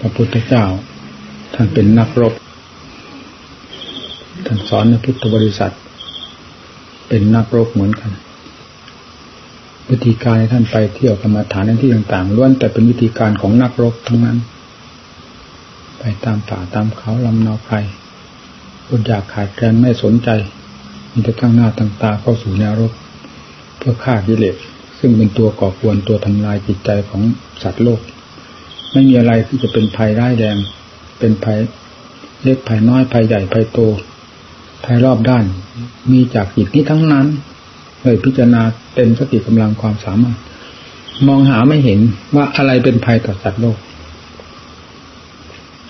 พระพุทธเจ้า ท่านเป็นนักรบ ท่านสอนในพุทธบริษัท เป็นนักรบเหมือนกันวิธีการในท่านไปเที่ยวกรรมฐานในที่ต่างๆล้วนแต่เป็นวิธีการของนักรบทั้งนั้น ไปตามป่าตามเขาลำนาไพรอดอยากขาดแคลนไม่สนใจ มีแต่ตั้งหน้าตั้งตาเข้าสู่แนวรบ เพื่อฆ่ากิเลสซึ่งเป็นตัวก่อกวนตัวทำลายจิตใจของสัตว์โลก ไม่มีอะไรที่จะเป็นภัยร้ายแรง เป็นภัยเล็กภัยน้อยภัยใหญ่ภัยโตภัยรอบด้าน มีจากจิตนี้ทั้งนั้นเลยพิจารณาเต็มสติกำลังความสามารถ มองหาไม่เห็นว่าอะไรเป็นภัยต่อสัตว์โลก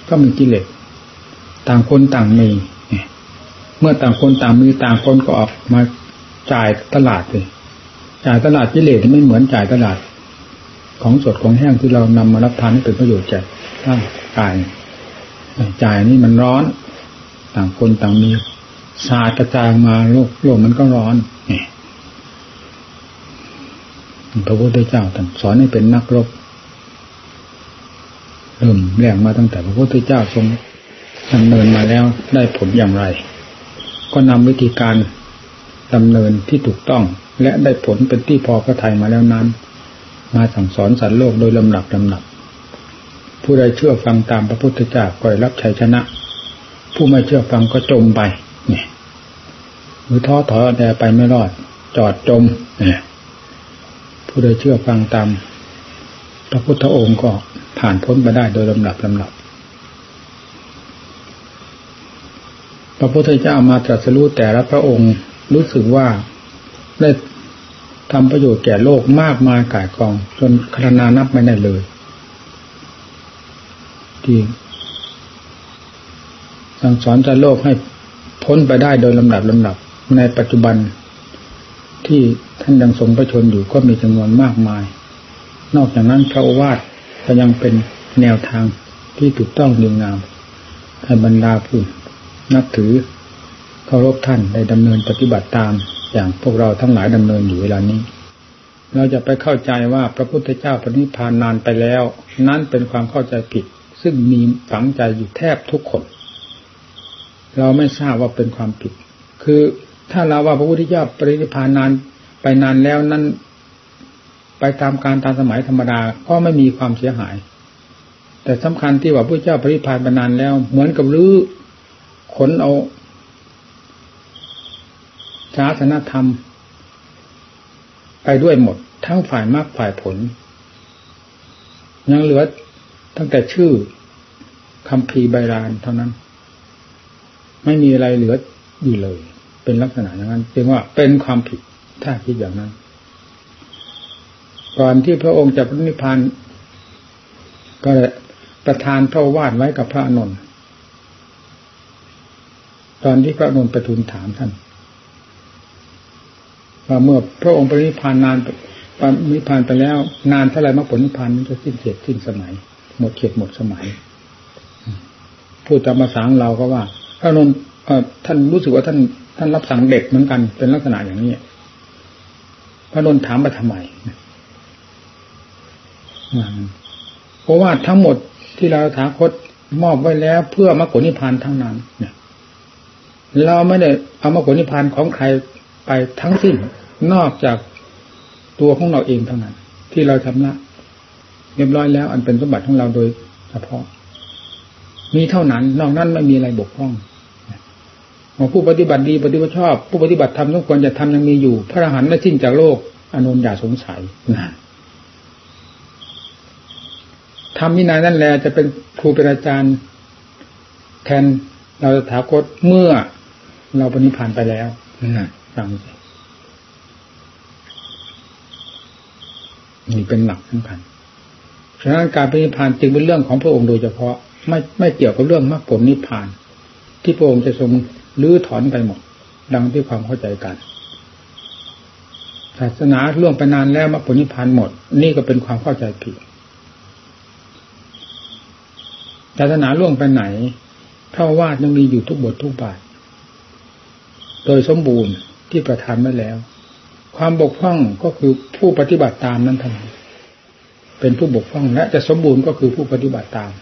ก็มีกิเลสต่างคนต่างมีเมื่อต่างคนต่างมีต่างคนก็ออกมาจ่ายตลาดเลยจ่ายตลาดกิเลสไม่เหมือนจ่ายตลาด ของสดของแห้งที่เรานำมารับทานให้เป็นประโยชน์แก่ร่างกายใจนี่มันร้อน ต่างคนต่างมีสาดกระจายมาโลกโลกมันก็ร้อนนี่พระพุทธเจ้าท่านสอนให้เป็นนักรบเริ่มแรงมาตั้งแต่พระพุทธเจ้าทรงดำเนินมาแล้วได้ผลอย่างไร ก็นำวิธีการดำเนินที่ถูกต้อง และได้ผลเป็นที่พอพระทัยมาแล้วนั้น มาสั่งสอนสัตว์โลกโดยลำดับลำดับ ผู้ใดเชื่อฟังตามพระพุทธเจ้าก็รับชัยชนะ ผู้ไม่เชื่อฟังก็จมไปเนี่ยหรือท้อถอยแดไปไม่รอด จอดจมเนี่ยผู้ใดเชื่อฟังตามพระพุทธองค์ก็ผ่านพ้นไปได้โดยลำดับลำดับพระพุทธเจ้ามาตรัสรู้แต่ละพระองค์รู้สึกว่าได้ ทำประโยชน์แก่โลกมากมายกายกอง จนคณานับไม่ได้เลยที่สั่งสอนใจโลกให้พ้นไปได้โดยลำดับลำดับ ในปัจจุบันที่ท่านยังทรงประชนอยู่ก็มีจำนวนมากมาย นอกจากนั้นพระอวาทก็ยังเป็นแนวทางที่ถูกต้องดีงามให้บรรดาผู้นับถือเคารพท่านได้ดำเนินปฏิบัติตาม อย่างพวกเราทั้งหลายดำเนินอยู่เวลานี้ เราจะไปเข้าใจว่าพระพุทธเจ้าปณิพานนานไปแล้ว นั่นเป็นความเข้าใจผิด ซึ่งมีฝังใจอยู่แทบทุกคน เราไม่ทราบว่าเป็นความผิด คือถ้าเราว่าพระพุทธเจ้าปรินิพานนานไปนานแล้วนั้นไปตามการตามสมัยธรรมดาก็ไม่มีความเสียหาย แต่สำคัญที่ว่าพระเจ้าปรินิพานไปนานแล้ว เหมือนกับรื้อขนเอา ศาสนธรรม ไปด้วยหมด ทั้งฝ่ายมากฝ่ายผล ยังเหลือตั้งแต่ชื่อคำพีใบรานเท่านั้น ไม่มีอะไรเหลืออยู่เลย เป็นลักษณะอย่างนั้นจึงว่าเป็นความผิดถ้าคิดอย่างนั้น ก่อนที่พระองค์จะพระนิพพานก็ประทานพระวาดไว้กับพระอนุนตอนที่พระอนุนไปทูลถามท่าน ว่าเมื่อพระองค์ปรินิพานนานปรินิพานไปแล้ว นานเท่าไรมรรคผลนิพพานจะสิ้นเขตสิ้นสมัย หมดเขตหมดสมัยพูดตามภาษาเราก็ว่าพระนนท่านรู้สึกว่าท่านท่านรับสั่งเด็กเหมือนกัน เป็นลักษณะอย่างนี้พระนนถามมาทำไมเพราะว่าทั้งหมดที่เราถาคตมอบไว้แล้ว เพื่อมรรคผลนิพพานทั้งนั้นเนี่ยเราไม่ได้เอามรรคผลนิพพานของใคร ไปทั้งสิ้นนอกจากตัวของเราเองเท่านั้น ที่เราทำละเรียบร้อยแล้ว อันเป็นสมบัติของเราโดยเฉพาะ มีเท่านั้น นอกนั้นไม่มีอะไรบกพร่องผู้ปฏิบัติดีปฏิบัติชอบ ผู้ปฏิบัติธรรมทุกคนจะทำยังมีอยู่ พระอรหันต์และสิ้นจากโลกอนุนอย่าสงสัยนะทำวินัยนั่นแหละจะเป็นครูเป็นอาจารย์แทนเราจะถาคตเมื่อเราปณิพานไปแล้วนะ ฟังนี่เป็นหลักสำคัญฉะนั้นการปฏิพานจึงเป็นเรื่องของพระองค์โดยเฉพาะ ไม่ไม่เกี่ยวกับเรื่องมรรคผลนิพพาน ที่พระองค์จะทรงลื้อถอนไปหมด ดังที่ความเข้าใจกันศาสนาล่วงไปนานแล้วมรรคผลนิพพานหมด นี่ก็เป็นความเข้าใจผิดศาสนาล่วงไปไหนเท่าวาดยังมีอยู่ทุกบททุกบาทโดยสมบูรณ์ ที่ประทานไว้แล้ว ความบกพร่องก็คือผู้ปฏิบัติตามนั้นเท่านั้นเป็นผู้บกพร่องและจะสมบูรณ์ก็คือผู้ปฏิบัติตาม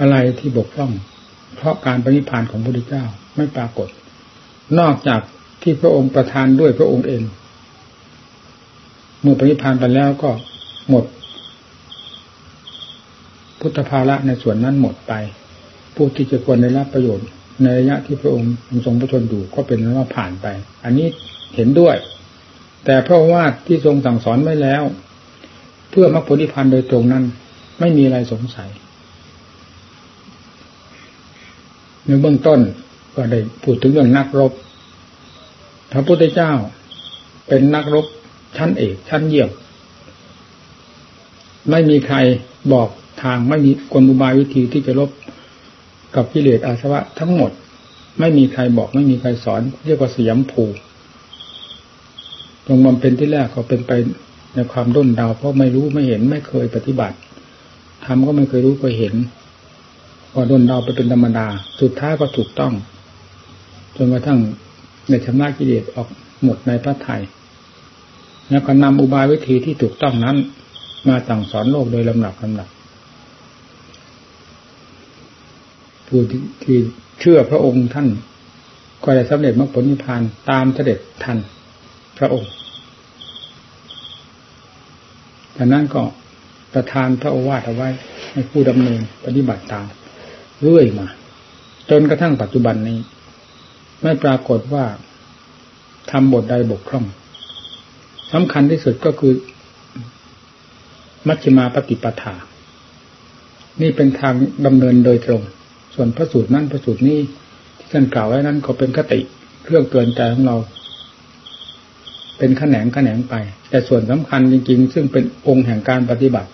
อะไรที่บกพร่อง เพราะการปฏิพานของพระพุทธเจ้าไม่ปรากฏ นอกจากที่พระองค์ประทานด้วยพระองค์เอง เมื่อปฏิพานไปแล้วก็หมด พุทธภาระในส่วนนั้นหมดไป ผู้ที่จะควรได้รับประโยชน์ ในระยะที่พระองค์ทรงพระชนอยู่ก็เป็นว่าผ่านไป อันนี้เห็นด้วย แต่เพราะว่าที่ทรงสั่งสอนไว้แล้ว เพื่อมรรคผลนิพพานโดยตรงนั้น ไม่มีอะไรสงสัย ในเบื้องต้นก็ได้พูดถึงเรื่องนักรบพระพุทธเจ้าเป็นนักรบชั้นเอกชั้นเยี่ยมไม่มีใครบอกทางไม่มีกลอุบายวิธีที่จะลบ กับกิเลสอาสวะทั้งหมด ไม่มีใครบอกไม่มีใครสอน เรียกว่าสยามภูตรงมันเป็นที่แรกก็เป็นไปในความด้นดาวเพราะไม่รู้ไม่เห็นไม่เคยปฏิบัติทำก็ไม่เคยรู้เคยเห็นพอโดนดาวไปเป็นธรรมดา สุดท้ายก็ถูกต้อง จนกระทั่งในชำระกิเลสออกหมดในพระไทยแล้วก็นำอุบายวิธีที่ถูกต้องนั้น มาสั่งสอนโลกโดยลำดับลำดับ ผู้ที่เชื่อพระองค์ท่านก็ได้สำเร็จมรรคผลนิพพานตามเสด็จทันพระองค์ดังนั้นก็ประทานพระโอวาทเอาไว้ ให้ผู้ดำเนินปฏิบัติตามเรื่อยมา จนกระทั่งปัจจุบันนี้ ไม่ปรากฏว่าทำบทใดบกพร่องสำคัญที่สุดก็คือ มัชฌิมาปฏิปทา นี่เป็นทางดำเนินโดยตรง ส่วนพระสูตรนั้นพระสูตรนี้ที่ท่านกล่าวไว้นั้นก็เป็นคติเครื่องเตือนใจของเรา เป็นขแขนงขแขนงไป แต่ส่วนสำคัญจริง ๆ ซึ่งเป็นองค์แห่งการปฏิบัติ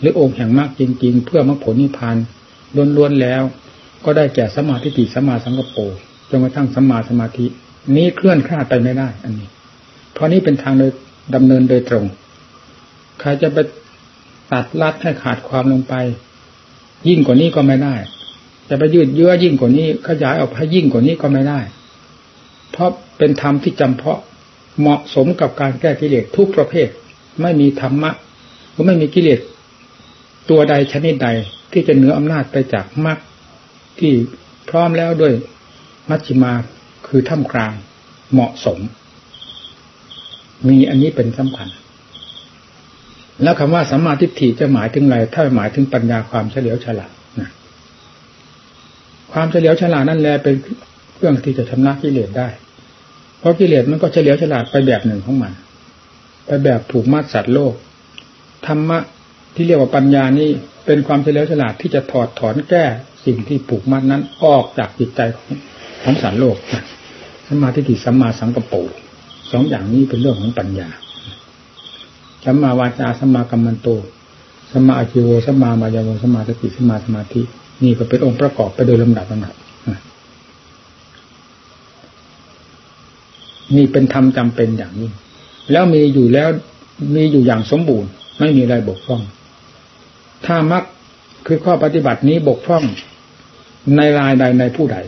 หรือองค์แห่งมรรคจริง ๆ เพื่อมรรคผลนิพพานล้วนๆแล้ว ก็ได้แก่สมาธิติสมาสังกปรจนกระทั่งสมาสมาธิ นี้เคลื่อนคลาดไปไม่ได้ อันนี้ เพราะนี้เป็นทางโดยดำเนินโดยตรงใครจะไปตัดลัดให้ขาดความลงไป ยิ่งกว่านี้ก็ไม่ได้ จะไปยืดเยื้อยิ่งกว่านี้ ขยายออกให้ยิ่งกว่านี้ก็ไม่ได้ เพราะเป็นธรรมที่จำเพาะเหมาะสมกับการแก้กิเลสทุกประเภท ไม่มีธรรมะก็ไม่มีกิเลสตัวใดชนิดใดที่จะเหนืออำนาจไปจากมรรคที่พร้อมแล้วด้วยมัชฌิมาคือท่ามกลางเหมาะสม มีอันนี้เป็นสำคัญ แล้วคำว่าสัมมาทิฏฐิจะหมายถึงอะไรถ้าหมายถึงปัญญาความเฉลียวฉลาด ความเฉลียวฉลาดนั่นแหละเป็นเครื่องที่จะชำระกิเลสได้ เพราะกิเลสมันก็เฉลียวฉลาดไปแบบหนึ่งของมัน ไปแบบผูกมัดสัตว์โลก ธรรมะที่เรียกว่าปัญญานี่เป็นความเฉลียวฉลาดที่จะถอดถอนแก้สิ่งที่ผูกมัดนั้นออกจากจิตใจของของสารโลกสมาธิิสัมมาสังกปรสองอย่างนี้เป็นเรื่องของปัญญาสัมมาวาจาสัมมากัมมันโตสัมมาอาชิโวสัมมามายาโวสัมมาสติสัมมาสมาธิ นี่ก็เป็นองค์ประกอบไปโดยลำดับลำดับนี่เป็นธรรมจำเป็นอย่างนี้ แล้วมีอยู่แล้วมีอยู่อย่างสมบูรณ์ ไม่มีอะไรบกพร่อง ถ้ามักคือข้อปฏิบัตินี้บกพร่องในรายใดในผู้ใด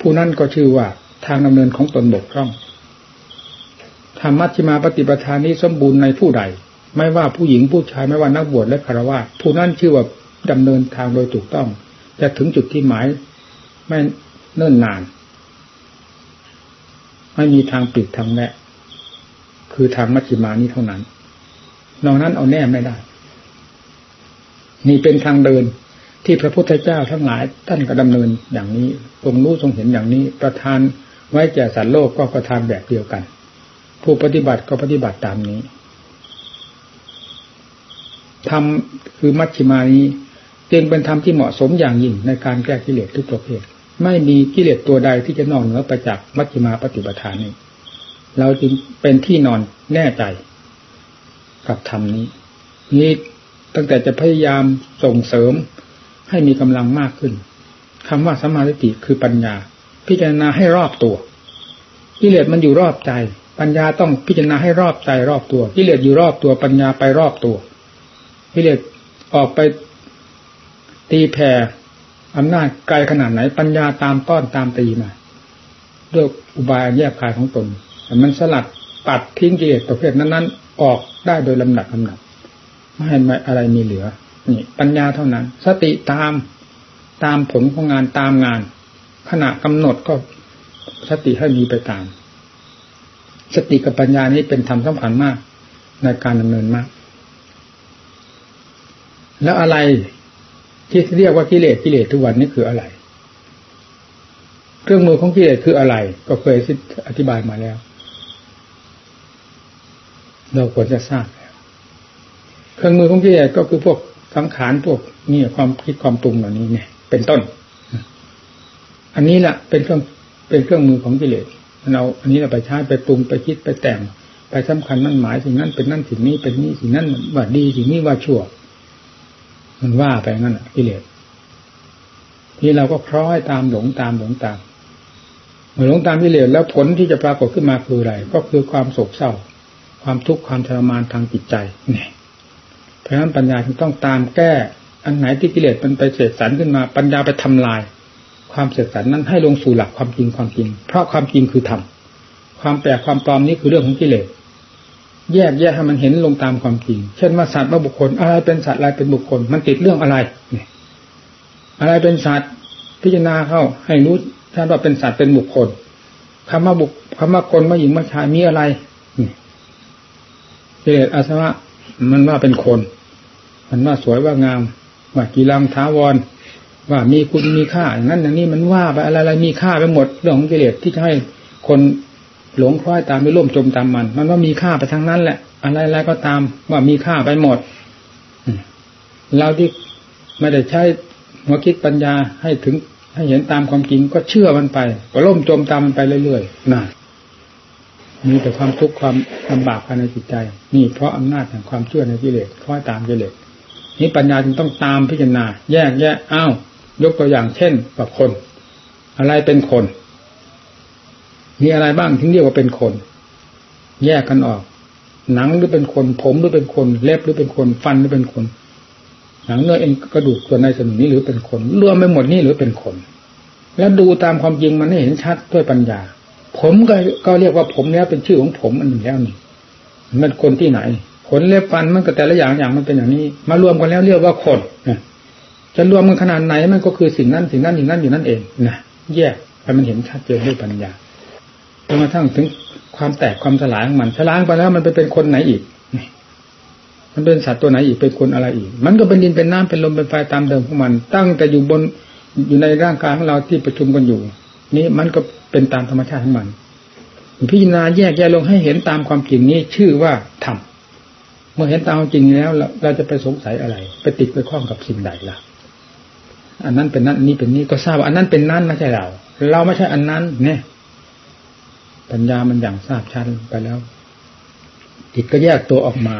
ผู้นั้นก็ชื่อว่าทางดำเนินของตนบกพร่องธรรมัชฌิมาปฏิปทานนี้สมบูรณ์ในผู้ใด ไม่ว่าผู้หญิงผู้ชายไม่ว่านักบวชและคารวะผู้นั้นชื่อว่าดำเนินทางโดยถูกต้อง จะถึงจุดที่หมาย ไม่เนิ่นนาน ไม่มีทางปิดทางแนะคือทางมัชฌิมานี้เท่านั้น นอกนั้นเอาแน่ไม่ได้ นี่เป็นทางเดินที่พระพุทธเจ้าทั้งหลายท่านก็ดำเนินอย่างนี้ ทรงรู้ทรงเห็นอย่างนี้ ประทานไว้แก่สัตว์โลกก็ประทานแบบเดียวกัน ผู้ปฏิบัติก็ปฏิบัติตามนี้ธรรมคือมัชฌิมานี้ จึงเป็นธรรมที่เหมาะสมอย่างยิ่งในการแก้กิเลสทุกประเภท ไม่มีกิเลสตัวใดที่จะนอกเหนือไปจากมัชฌิมาปฏิปทานนี้ เราจึงเป็นที่นอนแน่ใจ กับธรรมนี้ นี้ตั้งแต่จะพยายามส่งเสริมให้มีกำลังมากขึ้นคำว่าสมาธิคือปัญญา พิจารณาให้รอบตัวกิเลสมันอยู่รอบใจ ปัญญาต้องพิจารณาให้รอบใจรอบตัวกิเลสอยู่รอบตัวปัญญาไปรอบตัวกิเลสออกไป ตีแผ่อำนาจไกลขนาดไหนปัญญาตามต้อนตามตีมาด้วยอุบายแยกคายของตนแต่มันสลัดปัดทิ้งกิเลสประเภทนั้นๆ ออกได้โดยลำดับลำดับไม่ให้อะไรมีเหลือ นี่ ปัญญาเท่านั้น สติตามตามผลของงานตามงาน ขณะกำหนดก็สติให้มีไปตาม สติกับปัญญานี้เป็นธรรมสำคัญมาก ในการดำเนินมาก แล้วอะไร ที่เรียกว่ากิเลสกิเลสทุกวันนี้คืออะไร เครื่องมือของกิเลสคืออะไร ก็เคยอธิบายมาแล้ว เราควรจะทราบแล้วเครื่องมือของกิเลสก็คือพวกสังขารพวกนี่ความคิดความปรุงเหล่านี้เนี่ย เป็นต้น อันนี้แหละเป็นเครื่องเป็นเครื่องมือของกิเลสเราอันนี้เราไปใช้ไปปรุงไปคิดไปแต่ง ไปสำคัญนั่นหมายสิ่งนั้นเป็นนั่นสิ่งนี้เป็นนี้สิ่งนั้นว่าดีสิ่งนี้ว่าชั่ว มันว่าไปงั้นกิเลสที่เราก็คล้อยตามหลงตามหลงตามเมื่อหลงตามกิเลสแล้วผลที่จะปรากฏขึ้นมาคืออะไร ก็คือความโศกเศร้า ความทุกข์ความทรมานทางจิตใจเนี่ยเพราะฉะนั้นปัญญาจึงต้องตามแก้ อันไหนที่กิเลสมันไปเสกสรรขึ้นมา ปัญญาไปทำลาย ความเสกสรรนั้นให้ลงสู่หลักความจริงความจริง เพราะความจริงคือธรรมความแปลกความปลอมนี้คือเรื่องของกิเลส แยกแยกให้มันเห็นลงตามความจริง เช่นว่าสัตว์ว่าบุคคล อะไรเป็นสัตว์อะไรเป็นบุคคล มันติดเรื่องอะไรเนี่ยอะไรเป็นสัตว์พิจารณาเข้า ให้รู้ท่านว่าเป็นสัตว์เป็นบุคคลคำว่าบุคคำว่าคนว่าหญิงว่าชายมีอะไรนี่กิเลสอาสวะมันว่าเป็นคน มันว่าสวยว่างามว่ากีรังท้าวร ว่ามีคุณมีค่าอย่างนั้นอย่างนี้มันว่าไปอะไรอะไรมีค่าไปหมดเรื่องของกิเลสที่จะให้คน หลงคล้อยตามไปร่วมจมตามมัน มันว่ามีค่าไปทั้งนั้นแหละ อะไรๆก็ตามว่ามีค่าไปหมดเราที่ไม่ได้ใช้หัวคิดปัญญาให้ถึงให้เห็นตามความจริงก็เชื่อมันไป ก็ล่มจมตามมันไปเรื่อยๆน่ะมีแต่ความทุกข์ความลำบากภายในจิตใจ นี่เพราะอำนาจแห่งความเชื่อในกิเลสคล้อยตามกิเลสนี่ปัญญาจึงต้องตามพิจารณา แยกแยะอ้าวยกตัวอย่างเช่นกับคน อะไรเป็นคน มีอะไรบ้างถึงเรียกว่าเป็นคน แยกกันออก หนังหรือเป็นคน ผมหรือเป็นคน เล็บหรือเป็นคน ฟันหรือเป็นคน หนังเนื้อเอ็นกระดูกส่วนในส่วนนี้หรือเป็นคนรวมไปหมดนี่หรือเป็นคน แล้วดูตามความจริงมันให้เห็นชัดด้วยปัญญา ผมก็ก็เรียกว่าผมแล้วเป็นชื่อของผมอันหนึ่งแล้วนี่มันคนที่ไหนขนเล็บฟันมันก็แต่ละอย่างอย่างมันเป็นอย่างนี้ มารวมกันแล้วเรียกว่าคนจะรวมมันขนาดไหนมันก็คือสิ่งนั้นสิ่งนั้นอย่งนั้นอยู่นั่นเองนะแยกให้มันเห็นชัดเจนด้วยปัญญา จนกระทั่งถึงความแตกความสลายของมันสลายไปแล้วมันไปเป็นคนไหนอีก มันเป็นสัตว์ตัวไหนอีกเป็นคนอะไรอีก มันก็เป็นดินเป็นน้ำเป็นลมเป็นไฟตามเดิมของมัน ตั้งแต่อยู่บนอยู่ในร่างกายของเราที่ประชุมกันอยู่ นี่มันก็เป็นตามธรรมชาติของมันพิจารณาแยกแยะลงให้เห็นตามความจริงนี้ชื่อว่าธรรมเมื่อเห็นตามความจริงแล้วเราจะไปสงสัยอะไร ไปติดไปคล้องกับสิ่งใดล่ะ อันนั้นเป็นนั้นนี้เป็นนี้ก็ทราบว่าอันนั้นเป็นนั้นไม่ใช่เรา เราไม่ใช่อันนั้นเนี่ย ปัญญามันอย่างทราบชันไปแล้วจิตก็แยกตัวออกมา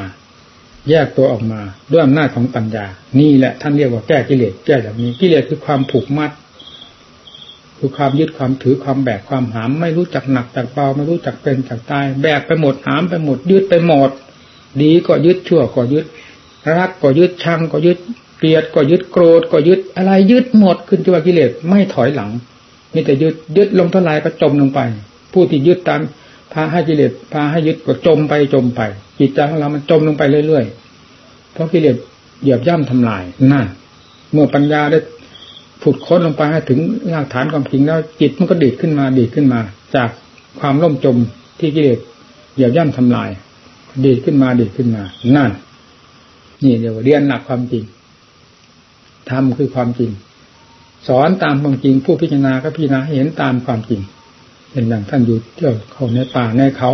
แยกตัวออกมาด้วยอำนาจของปัญญา นี่แหละท่านเรียกว่าแก้กิเลสแก้แบบนี้กิเลสคือความผูกมัดคือความยึดความถือความแบกความหาม ไม่รู้จักหนักจากเบาไม่รู้จักเป็นจากตาย แบกไปหมดหามไปหมด ยึดไปหมด ดีก็ยึดชั่วก็ยึด รักก็ยึดชังก็ยึดเกลียดก็ยึดโกรธก็ยึดอะไรยึดหมดขึ้นที่ว่ากิเลสไม่ถอยหลังมีแต่ยึดยึดลงเท่าไรก็จมลงไป ผู้ที่ยึดตามพาให้กิเลสพาให้ยึดก็จมไปจมไป จิตใจของเรามันจมลงไปเรื่อยๆเพราะกิเลสเหยียบย่ำทำลายนั่นเมื่อปัญญาได้ผุดค้นลงไปให้ถึงรากฐานความจริงแล้วจิตมันก็ดีดขึ้นมาดีดขึ้นมา จากความล่มจมที่กิเลสเหยียบย่ำทำลาย ดีดขึ้นมาดีดขึ้นมา นั่น นี่เดี๋ยวเรียนหลักความจริงทำคือความจริง สอนตามความจริง ผู้พิจารณาก็พิจารณาเห็นตามความจริง เป็นอย่างท่านอยู่เที่ยวเขาในป่าในเขา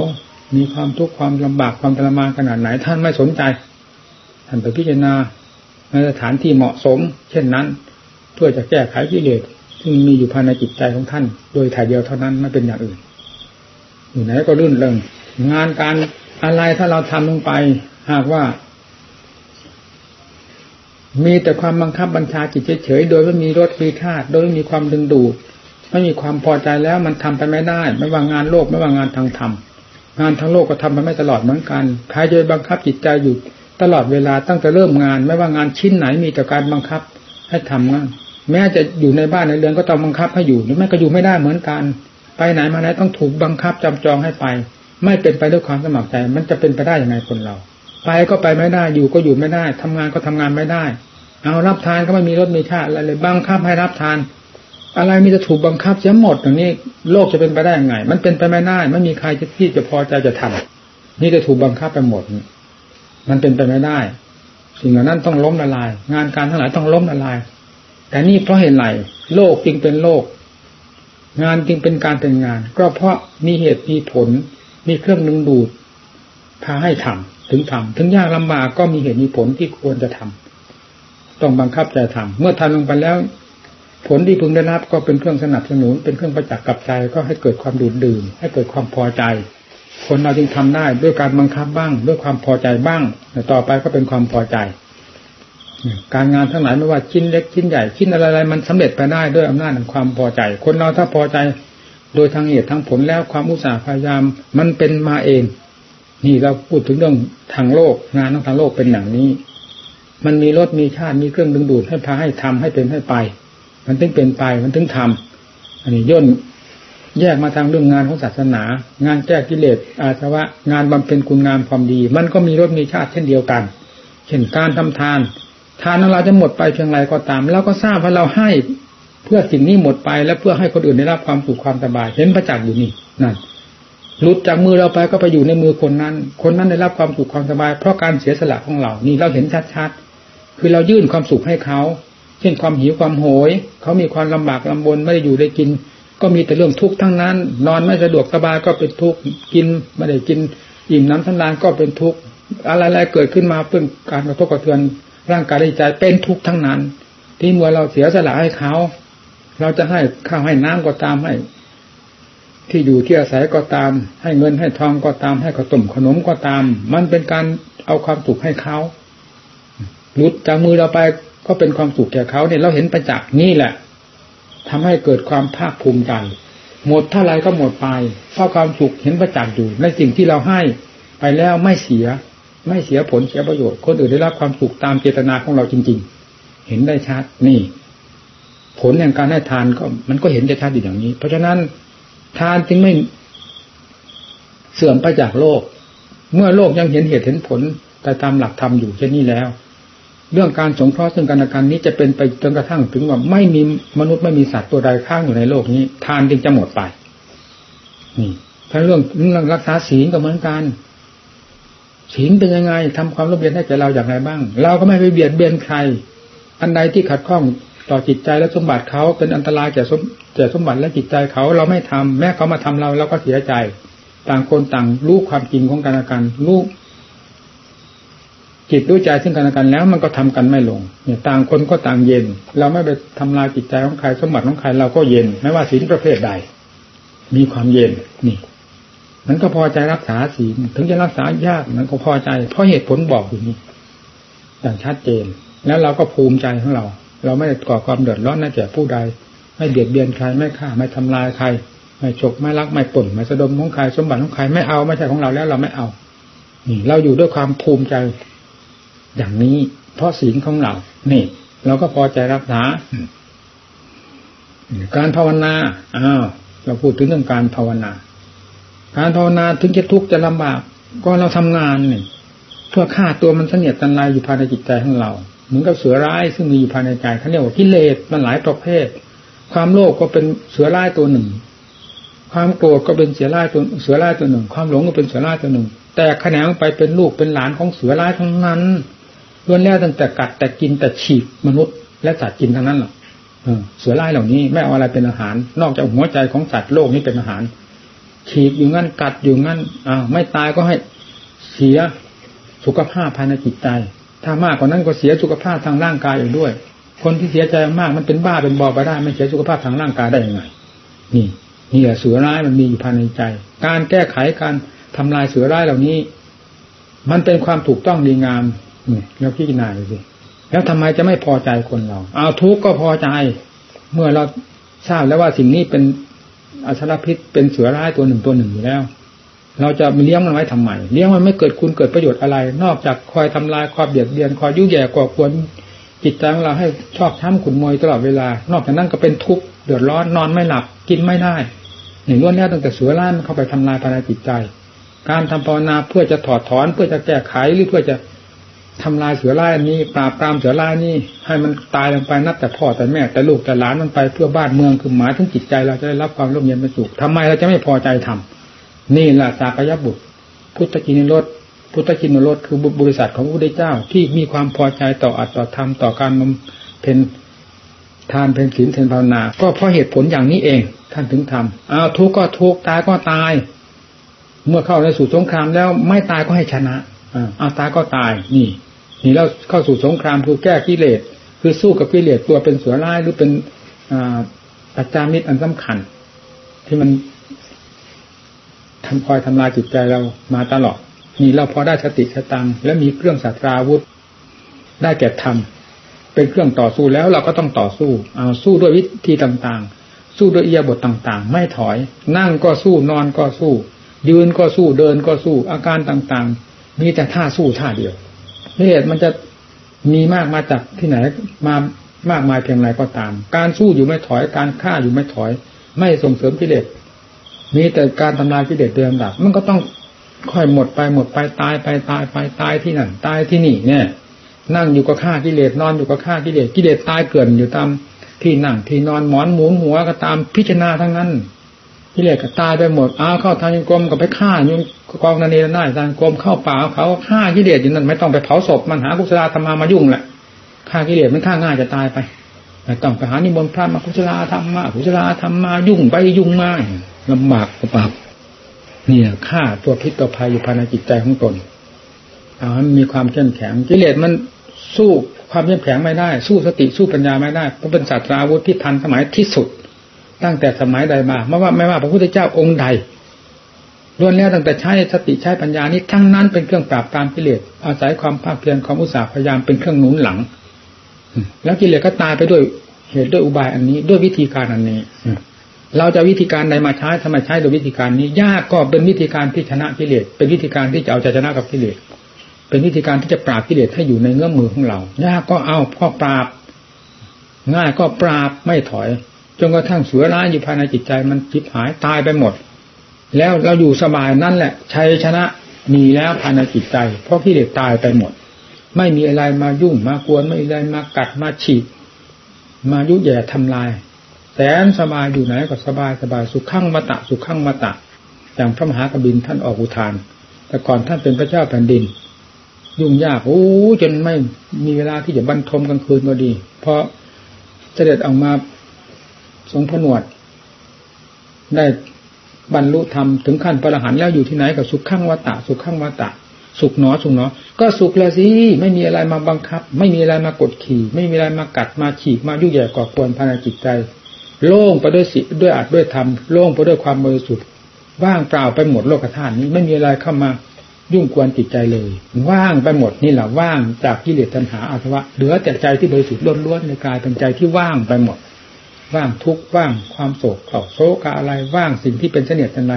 มีความทุกข์ความลำบากความทรมานขนาดไหน ท่านไม่สนใจ ท่านไปพิจารณาในสถานที่เหมาะสม เช่นนั้น เพื่อจะแก้ไขกิเลสซึ่งมีอยู่ภายในจิตใจของท่าน โดยถ่ายเดียวเท่านั้นไม่เป็นอย่างอื่น อยู่ไหนก็รื่นเริงงานการอะไรถ้าเราทำลงไป หากว่า มีแต่ความบังคับบัญชาจิตเฉยๆโดยไม่มีรสมีธาตุโดยไม่มีความดึงดูด ไม่มีความพอใจแล้วมันทำไปไม่ได้ ไม่ว่างานโลกไม่ว่างานทางธรรมงานทางโลกก็ทำไปไม่ตลอดเหมือนกันใครจะบังคับจิตใจอยู่ตลอดเวลาตั้งแต่เริ่มงาน ไม่ว่างานชิ้นไหนมีแต่การบังคับให้ทำงานแม้จะอยู่ในบ้านในเรือนก็ต้องบังคับให้อยู่หรือไม่ก็อยู่ไม่ได้เหมือนกัน ไปไหนมาไหนต้องถูกบังคับจำจองให้ไป ไม่เป็นไปด้วยความสมัครใจ มันจะเป็นไปได้ยังไงคนเรา ไปก็ไปไม่ได้อยู่ก็อยู่ไม่ได้ทำงานก็ทำงานไม่ได้ เอารับทานก็ไม่มีรสมีชาติอะไรเลยบังคับให้รับทาน อะไรมีจะถูกบังคับเสียหมดอย่างนี้โลกจะเป็นไปได้ยังไง มันเป็นไปไม่ได้ไม่มีใครจะที่จะพอใจจะทำนี่จะถูกบังคับไปหมด มันเป็นไปไม่ได้ สิ่งเหล่านั้นต้องล้มละลาย งานการทั้งหลายต้องล้มละลาย แต่นี่เพราะเห็นไรโลกจึงเป็นโลก งานจึงเป็นการเป็นงาน ก็เพราะมีเหตุมีผล มีเครื่องดึงดูดพาให้ทำถึงทำถึงยากลำบากก็มีเหตุมีผลที่ควรจะทำต้องบังคับใจทำเมื่อทำลงไปแล้ว ผลที่พึงได้รับก็เป็นเครื่องสนับสนุน เป็นเครื่องประจักษ์กับใจก็ให้เกิดความดูดดื่ม ให้เกิดความพอใจ คนเราจึงทำได้ด้วยการบังคับบ้าง ด้วยความพอใจบ้างแต่ต่อไปก็เป็นความพอใจ การงานทั้งหลายไม่ว่าชิ้นเล็กชิ้นใหญ่ชิ้นอะไรๆมันสำเร็จไปได้ด้วยอำนาจแห่งความพอใจ คนเราถ้าพอใจ โดยทางเหตุทางผลแล้วความอุตสาห์พยายามมันเป็นมาเอง นี่เราพูดถึงเรื่องทางโลกงานทางโลกเป็นอย่างนี้ มันมีรถมีชาติมีเครื่องดึงดูดให้พาให้ทำให้เป็นให้ไป มันถึงเป็นไปมันถึงทำอันนี้ย่นแยกมาทางเรื่องงานของศาสนา งานแก้กิเลสอาสวะงานบำเพ็ญคุณงามความดี มันก็มีรถมีชาติเช่นเดียวกันเช่นการทำทาน ทานของเราจะหมดไปเพียงไรก็ตามเราก็ทราบว่าเราให้เพื่อสิ่งนี้หมดไป และเพื่อให้คนอื่นได้รับความสุขความสบาย เห็นประจักษ์อยู่นี่นั่นหลุดจากมือเราไปก็ไปอยู่ในมือคนนั้น คนนั้นได้รับความสุขความสบาย เพราะการเสียสละของเรานี่เราเห็นชัดๆคือเรายื่นความสุขให้เขา เช่นความหิวความโหย เขามีความลำบากลำบนไม่ได้อยู่ได้กิน ก็มีแต่เรื่องทุกข์ทั้งนั้น นอนไม่สะดวกสบายก็เป็นทุกข์กินไม่ได้กินอิ่มน้ำสำราญก็เป็นทุกข์อะไรๆเกิดขึ้นมาเพื่อการกระทบกระเทือนร่างกายใจเป็นทุกข์ทั้งนั้น ที่เมื่อเราเสียสละให้เขา เราจะให้ข้าวให้น้ำก็ตามให้ ที่อยู่ที่อาศัยก็ตาม ให้เงินให้ทองก็ตาม ให้ขนมขนมก็ตาม มันเป็นการเอาความสุขให้เขาหลุดจากมือเราไป ก็เป็นความสุขแก่เขาเนี่ยเราเห็นประจักษ์นี่แหละทำให้เกิดความภาคภูมิใจหมดเท่าไรก็หมดไปเพราะความสุขเห็นประจักษ์อยู่ในสิ่งที่เราให้ไปแล้วไม่เสีย ไม่เสียผลเสียประโยชน์ คนอื่นได้รับความสุขตามเจตนาของเราจริง ๆ เห็นได้ชัดนี่ ผลแห่งการให้ทานก็ มันก็เห็นได้ชัดอย่างนี้ เพราะฉะนั้นทานจึงไม่เสื่อมไปจากโลก เมื่อโลกยังเห็นเหตุเห็นผลแต่ตามหลักธรรมอยู่เช่นนี้แล้ว เรื่องการสงเคราะห์ซึ่งกันและกันนี้จะเป็นไปจนกระทั่งถึงว่าไม่มีมนุษย์ไม่มีสัตว์ตัวใดข้างอยู่ในโลกนี้ ทานจึงจะหมดไป นี่ถ้าเรื่องเรื่องรักษาศีลก็เหมือนกันศีลเป็นยังไงทำความร่มเย็นให้แก่เราอย่างไรบ้าง เราก็ไม่ไปเบียดเบียนใคร อันใดที่ขัดข้องต่อจิตใจและสมบัติเขาเป็นอันตรายแก่สมแก่สมบัติและจิตใจเขาเราไม่ทำแม้เขามาทำเราเราก็เสียใจ ต่างคนต่างรู้ความจริงของกันและกันรู้ จิตรู้ใจซึ่งกันและกันแล้วมันก็ทำกันไม่ลงเนี่ยต่างคนก็ต่างเย็น เราไม่ไปทำลายจิตใจของใครสมบัติของใครเราก็เย็น ไม่ว่าศีลประเภทใด มีความเย็นนี่ มันก็พอใจรักษาศีลถึงจะรักษายากมันก็พอใจ เพราะเหตุผลบอกอยู่นี่อย่างชัดเจน แล้วเราก็ภูมิใจของเรา เราไม่ก่อความเดือดร้อนให้แก่ผู้ใด ไม่เบียดเบียนใครไม่ฆ่าไม่ทำลายใคร ไม่ฉกไม่ลักไม่ป่นไม่สะดมของใครสมบัติของใครไม่เอาไม่ใช่ของเราแล้วเราไม่เอานี่เราอยู่ด้วยความภูมิใจ อย่างนี้ เพราะศีลของเรา นี่ เราก็พอใจรักษาการภาวนาอ้าวเราพูดถึงเรื่องการภาวนา การภาวนาถึงจะทุกข์จะลำบาก ก็เราทำงานนี่เพื่อฆ่าตัวมันเสนียดตันลายอยู่ภายในจิตใจของเรา เหมือนกับเสือร้ายซึ่งมีอยู่ภายในใจเขาเรียกว่ากิเลสมันหลายประเภท ความโลภกก็เป็นเสือร้ายตัวหนึ่ง ความโกรธก็เป็นเสือร้ายตัวเสือร้ายตัวหนึ่ง ความหลงก็เป็นเสือร้ายตัวหนึ่ง แต่แขนงไปเป็นลูกเป็นหลานของเสือร้ายทั้งนั้น ล้วนแล้วตั้งแต่กัดแต่กินแต่ฉีกมนุษย์ และสัตว์กินทั้งนั้นหรอกเสือร้ายเหล่านี้ไม่เอาอะไรเป็นอาหาร นอกจากหัวใจของสัตว์โลกนี้เป็นอาหาร ฉีกอยู่งั้นกัดอยู่งั้นอ้าวไม่ตายก็ให้เสียสุขภาพภายในจิตใจ ถ้ามากกว่านั้นก็เสียสุขภาพทางร่างกายอีกด้วย คนที่เสียใจมากมันเป็นบ้าเป็นบอไปได้ไม่เสียสุขภาพทางร่างกายได้ยังไง นี่นี่เสือร้ายมันมีอยู่ภายในใจ การแก้ไขการทำลายเสือร้ายเหล่านี้ มันเป็นความถูกต้องดีงาม นี่เราพิจารณาดูสิแล้วทำไมจะไม่พอใจคนเรา เอาทุกข์ก็พอใจ เมื่อเราทราบแล้วว่าสิ่งนี้เป็นอสรพิษเป็นเสือร้ายตัวหนึ่งตัวหนึ่งอยู่แล้ว เราจะเลี้ยงมันไว้ทำไมเลี้ยงมันไม่เกิดคุณเกิดประโยชน์อะไร นอกจากคอยทำลายความเบียดเบียนคอยยุ่ยแย่ก่อควรจิตใจของเราให้ชอบช้ำขุนมวยตลอดเวลา นอกจากนั้นก็เป็นทุกข์เดือดร้อนนอนไม่หลับกินไม่ได้หนึ่งล้วนนี้ตั้งแต่เสือล่านเข้าไปทำลายภายในจิตใจ การทำภาวนาเพื่อจะถอดถอนเพื่อจะแก้ไขหรือเพื่อจะ ทำลายเสือร้ายนี้ ปราบปรามเสือร้ายนี้ ให้มันตายลงไปนับแต่พ่อแต่แม่แต่ลูกแต่หลานมันไปเพื่อบ้านเมืองคือหมายถึงจิตใจเราจะได้รับความร่มเย็นเป็นสุขทำไมเราจะไม่พอใจทำนี่แหละสากยบุตร พุทธกินรสพุทธกินรสคือบริษัทของพระพุทธเจ้าที่มีความพอใจต่ออัตต่อธรรมต่อการนำเป็นทานเป็นศีลเป็นภาวนา ก็เพราะเหตุผลอย่างนี้เอง ท่านถึงทำเอาทุกข์ก็ทุกข์ตายก็ตาย เมื่อเข้าในสู่สงครามแล้วไม่ตายก็ให้ชนะ อาตายก็ตาย นี่นี่เราเข้าสู่สงครามคือแก้กิเลสคือสู้กับกิเลสตัวเป็นเสือร้ายหรือเป็นอาจารมิตรอันสำคัญ ที่มันทำคอยทำลายจิตใจเรามาตลอด นี่เราพอได้สติสตังและมีเครื่องสัตราวุธ ได้แก่ธรรมเป็นเครื่องต่อสู้แล้วเราก็ต้องต่อสู้เอาสู้ด้วยวิธีต่างๆ สู้ด้วยอียบทต่างๆ ไม่ถอย นั่งก็สู้นอนก็สู้ ยืนก็สู้เดินก็สู้อาการต่างๆ มีแต่ท่าสู้ท่าเดียวเหตุมันจะมีมากมาจากที่ไหนมามากมายเพียงไรก็ตาม การสู้อยู่ไม่ถอย การฆ่าอยู่ไม่ถอย ไม่ส่งเสริมกิเลสมีแต่การทำลายกิเลสเดิมดับ มันก็ต้องค่อยหมดไปหมดไปตายไปตายไปตายที่นั่นตายที่นี่เนี่ย นั่งอยู่ก็ฆ่ากิเลสนอนอยู่ก็ฆ่ากิเลสกิเลสตายเกินอยู่ตามที่นั่งที่นอนหมอนหมุนหัวก็ตามพิจารณาทั้งนั้น กิเลสก็ตายไปหมดอ้าวเข้าทางยกรมก็ไปฆ่ายุงกองนันเนรนาทางกรมเข้าป่าเขาฆ่ากิเลสอยู่นั่นไม่ต้องไปเผาศพมันหากุศลธรรมามายุ่งแหละฆ่ากิเลสมันฆ่าง่ายจะตายไปไม่ต้องไปหานิมนต์พระมากุศลธรรมมากุศลธรรมมายุ่งไปยุ่งมาลำบากกว่าเนี่ยฆ่าตัวพิษตัวภัยอยู่ภายในจิตใจของตนเอาให้มีความเข้มแข็งกิเลสมันสู้ความเข้มแข็งไม่ได้ สู้สติสู้ปัญญาไม่ได้เพราะเป็นศาสตราวุธที่ทันสมัยที่สุด ตั้งแต่สมัยใดมาไม่ว่าไม่ว่าพระพุทธเจ้าองค์ใดล้วนแล้วตั้งแต่ใช้สติใช้ปัญญานี้ทั้งนั้นเป็นเครื่องปราบตามกิเลสอาศัยความภาคเพียรความอุตสาห์พยายามเป็นเครื่องหนุนหลัง แล้วกิเลสก็ตายไปด้วยเหตุด้วยอุบายอันนี้ด้วยวิธีการอันนี้เราจะวิธีการใดมาใช้ทำไมใช้โดยวิธีการนี้ ยากก็เป็นวิธีการที่ชนะกิเลสเป็นวิธีการที่จะเอาชนะกับกิเลสเป็นวิธีการที่จะปราบกิเลสให้อยู่ในเงื้อมมือของเรา ยากก็เอาก็ปราบ ง่ายก็ปราบไม่ถอย จนกระทั่งเสือร้ายอยู่ภายในจิตใจมันจิบหายตายไปหมด แล้วเราอยู่สบายนั่นแหละชัยชนะมีแล้วภายในจิตใจ เพราะกิเลสตายไปหมด ไม่มีอะไรมายุ่งมากวนไม่มีอะไรมากัดมาฉีดมายุ่ยแย่ทำลายแสนสบายอยู่ไหนก็สบายสบายสุขขังมาตะสุขขังมาตะ อย่างพระมหากบินท่านออกอุทาน แต่ก่อนท่านเป็นพระเจ้าแผ่นดิน ยุ่งยากโอ้จนไม่มีเวลาที่จะบรรทมกลางคืนก็ดี เพราะเสด็จออกมา ทรงผนวด ได้บรรลุธรรมถึงขั้นพระอรหันต์แล้วอยู่ที่ไหนก็สุขขังวตะสุขขังวตะสุขหนอสุขหนอ ก็สุขล้วสิไม่มีอะไรมาบังคับ ไม่มีอะไรมากดขี่ ไม่มีอะไรมากัดมาฉีกมายุ่ยแย่ก่อควรภายในจิตใจ โล่งไปด้วยสิด้วยอัดด้วยธรรมโล่งไปด้วยความบริสุทธิ์ว่างเปล่าไปหมดโลกธาตุนี้ไม่มีอะไรเข้ามายุ่งกวนจิตใจเลย ว่างไปหมดนี่แหละว่างจากกิเลสตัณหาอาสวะเหลือแต่ใจที่บริสุทธิ์ล้วนๆในกายเป็นใจที่ว่างไปหมด ว่างทุกข์ว่างความโศกเข่าโศกอะไรว่างสิ่งที่เป็นเสนียดจันไร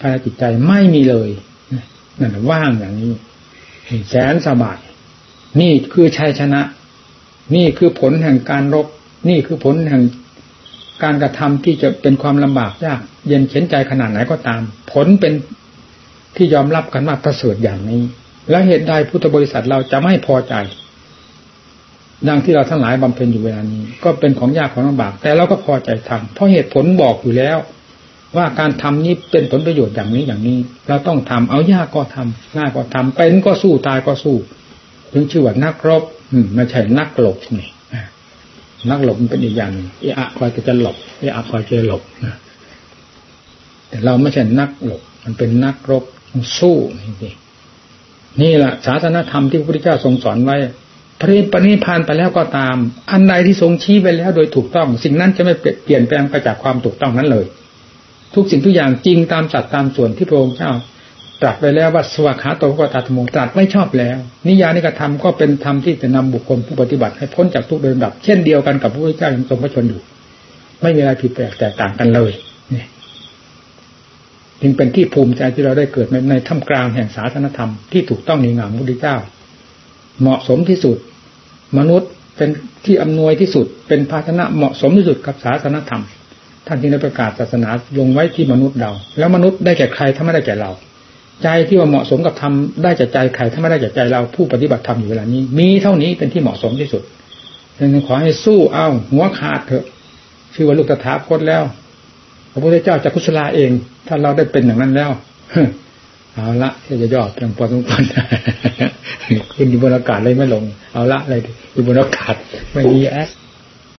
ภายในจิตใจไม่มีเลยนั่นว่างอย่างนี้แสนสบาย นี่คือชัยชนะ นี่คือผลแห่งการรบ นี่คือผลแห่งการกระทำที่จะเป็นความลำบากยาก เย็นเข็นใจขนาดไหนก็ตาม ผลเป็นที่ยอมรับกันว่าประเสริฐอย่างนี้ แล้วเหตุใดพุทธบริษัทเราจะไม่พอใจ ดังที่เราทั้งหลายบำเพ็ญอยู่เวลานี้ ก็เป็นของยากของลำบาก แต่เราก็พอใจทำเพราะเหตุผลบอกอยู่แล้ว ว่าการทำนี้เป็นผลประโยชน์อย่างนี้อย่างนี้ เราต้องทำเอายากก็ทำง่ายก็ทำเป็นก็สู้ตายก็สู้ถึงชื่อว่านักรบอืมไม่ใช่นักหลบนี่นักหลบมันเป็นอีกอย่างเอะคอยจะหลบเอะคอยจะหลบนะแต่เราไม่ใช่นักหลบ มันเป็นนักรบสู้นี่นี่แหละศาสนธรรมที่พระพุทธเจ้าทรงสอนไว้ พระปณิพานไปแล้วก็ตาม อันใดที่ทรงชี้ไปแล้วโดยถูกต้อง สิ่งนั้นจะไม่เปลี่ยนแปลงไปจากความถูกต้องนั้นเลย ทุกสิ่งทุกอย่างจริงตามจัดตามส่วนที่พระองค์เจ้า ตรัสไปแล้วว่าสวากขาโตกตาธรรมตรัสไม่ชอบแล้ว นิยานิกธรรมก็เป็นธรรมที่จะนำบุคคลผู้ปฏิบัติให้พ้นจากทุกเดินดับ เช่นเดียวกันกับพระพุทธเจ้ายังทรงพระชนอยู่ ไม่มีอะไรผิดแปลกแตกต่างกันเลยนี่จึงเป็นที่ภูมิใจที่เราได้เกิดในท่ามกลางแห่งศาสนธรรมที่ถูกต้องในงามพระพุทธเจ้า เหมาะสมที่สุด นุษย์เป็นที่อำนวยที่สุด เป็นภาชนะเหมาะสมที่สุดกับศาสนธรรม ท่านจึงได้ประกาศศาสนาลงไว้ที่มนุษย์เรา แล้วมนุษย์ได้แก่ใครถ้าไม่ได้แก่เรา ใจที่ว่าเหมาะสมกับทำได้จากใจใครถ้าไม่ได้จากใจเราผู้ปฏิบัติธรรมอยู่เวลานี้ มีเท่านี้เป็นที่เหมาะสมที่สุดดังนั้นขอให้สู้เอาหัวขาดเถอะชื่อว่าลูกตถาคตแล้วพระพุทธเจ้าจะกุศลาเอง ถ้าเราได้เป็นอย่างนั้นแล้ว เอาละจะย่อเพียงพอสมควรขึ้นอยู่บนอากาศเลยไม่ลง เอาละอะไรอยู่บนอากาศไม่มีแอส